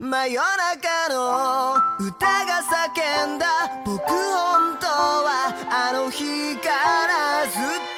真夜中の歌が叫んだ。僕本当はあの日からずっと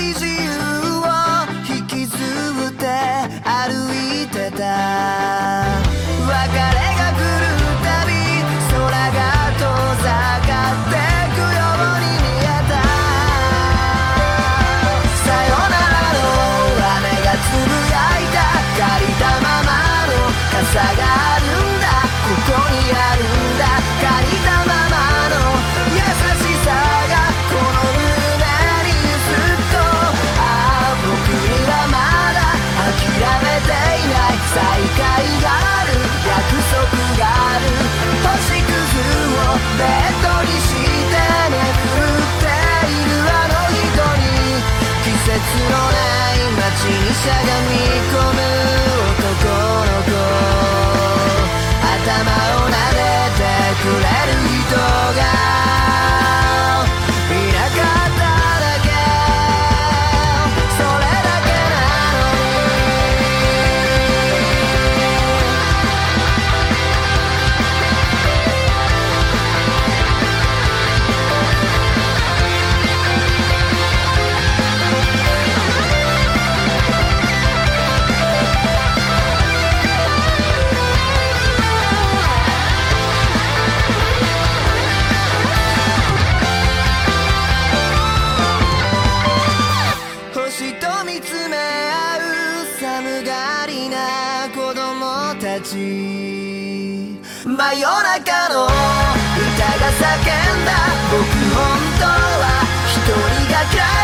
crazy Lasciatemi come 真夜中の歌が叫んだ。僕本当は一人が暗い。